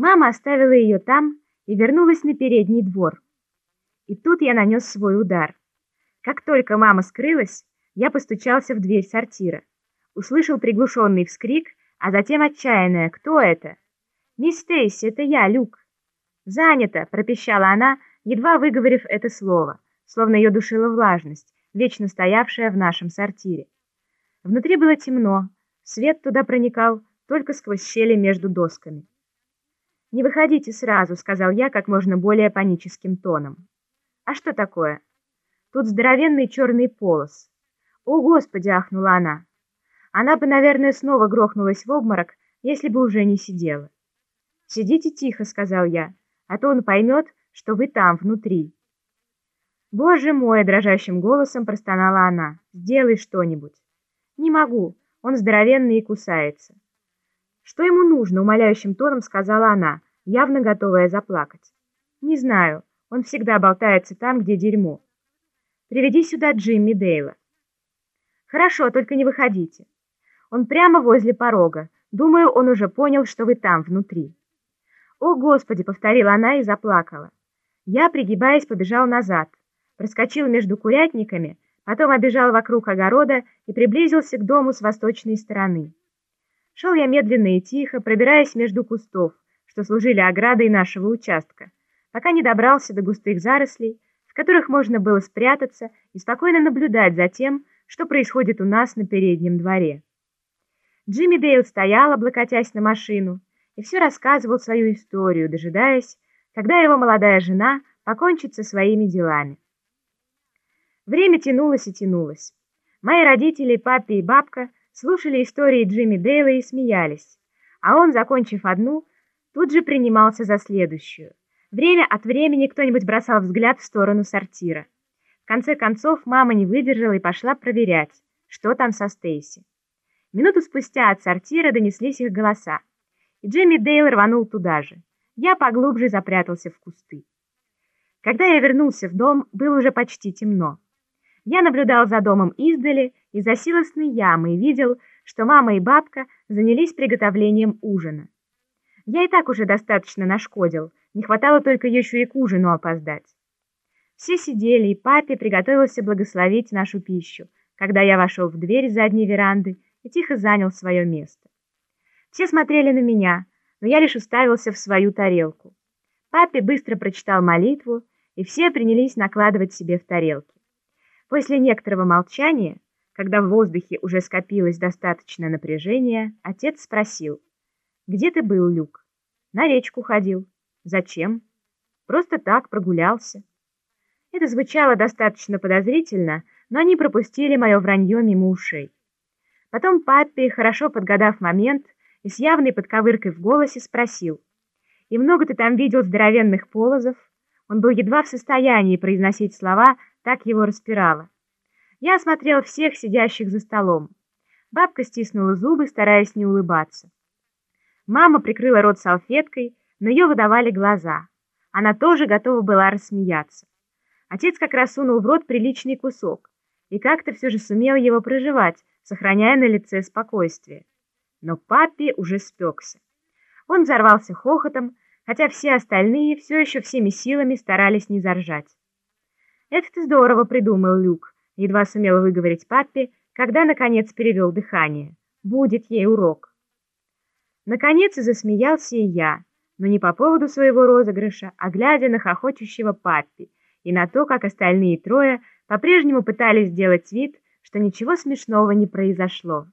Мама оставила ее там и вернулась на передний двор. И тут я нанес свой удар. Как только мама скрылась, я постучался в дверь сортира. Услышал приглушенный вскрик, а затем отчаянное «Кто это?» «Мисс Стейси, это я, Люк». «Занято», — пропищала она, едва выговорив это слово, словно ее душила влажность, вечно стоявшая в нашем сортире. Внутри было темно, свет туда проникал только сквозь щели между досками. «Не выходите сразу», — сказал я как можно более паническим тоном. «А что такое?» «Тут здоровенный черный полос». «О, Господи!» — ахнула она. Она бы, наверное, снова грохнулась в обморок, если бы уже не сидела. «Сидите тихо», — сказал я, «а то он поймет, что вы там, внутри». «Боже мой!» — дрожащим голосом простонала она. «Сделай что-нибудь». «Не могу, он здоровенный и кусается». «Что ему нужно?» — умоляющим тоном сказала она, явно готовая заплакать. «Не знаю, он всегда болтается там, где дерьмо. Приведи сюда Джимми Дейла». «Хорошо, только не выходите. Он прямо возле порога. Думаю, он уже понял, что вы там, внутри». «О, Господи!» — повторила она и заплакала. Я, пригибаясь, побежал назад, проскочил между курятниками, потом обежал вокруг огорода и приблизился к дому с восточной стороны. Шел я медленно и тихо, пробираясь между кустов, что служили оградой нашего участка, пока не добрался до густых зарослей, в которых можно было спрятаться и спокойно наблюдать за тем, что происходит у нас на переднем дворе. Джимми Дейл стоял, облокотясь на машину, и все рассказывал свою историю, дожидаясь, когда его молодая жена покончит со своими делами. Время тянулось и тянулось. Мои родители, папа и бабка – слушали истории Джимми Дейла и смеялись, а он, закончив одну, тут же принимался за следующую. Время от времени кто-нибудь бросал взгляд в сторону сортира. В конце концов, мама не выдержала и пошла проверять, что там со Стейси. Минуту спустя от сортира донеслись их голоса, и Джимми Дейл рванул туда же. Я поглубже запрятался в кусты. Когда я вернулся в дом, было уже почти темно. Я наблюдал за домом издали из-за силосной ямы и видел, что мама и бабка занялись приготовлением ужина. Я и так уже достаточно нашкодил, не хватало только еще и к ужину опоздать. Все сидели, и папе приготовился благословить нашу пищу, когда я вошел в дверь задней веранды и тихо занял свое место. Все смотрели на меня, но я лишь уставился в свою тарелку. Папе быстро прочитал молитву, и все принялись накладывать себе в тарелки. После некоторого молчания, когда в воздухе уже скопилось достаточно напряжения, отец спросил, «Где ты был, Люк?» «На речку ходил». «Зачем?» «Просто так, прогулялся». Это звучало достаточно подозрительно, но они пропустили мое вранье мимо ушей. Потом папе, хорошо подгадав момент и с явной подковыркой в голосе, спросил, «И много ты там видел здоровенных полозов?» Он был едва в состоянии произносить слова, так его распирало. Я осмотрел всех сидящих за столом. Бабка стиснула зубы, стараясь не улыбаться. Мама прикрыла рот салфеткой, но ее выдавали глаза. Она тоже готова была рассмеяться. Отец как раз сунул в рот приличный кусок и как-то все же сумел его проживать, сохраняя на лице спокойствие. Но папе уже спекся. Он взорвался хохотом, хотя все остальные все еще всеми силами старались не заржать. «Это ты здорово придумал, Люк», — едва сумел выговорить папе, когда, наконец, перевел дыхание. «Будет ей урок». Наконец и засмеялся и я, но не по поводу своего розыгрыша, а глядя на хохочущего паппи и на то, как остальные трое по-прежнему пытались сделать вид, что ничего смешного не произошло.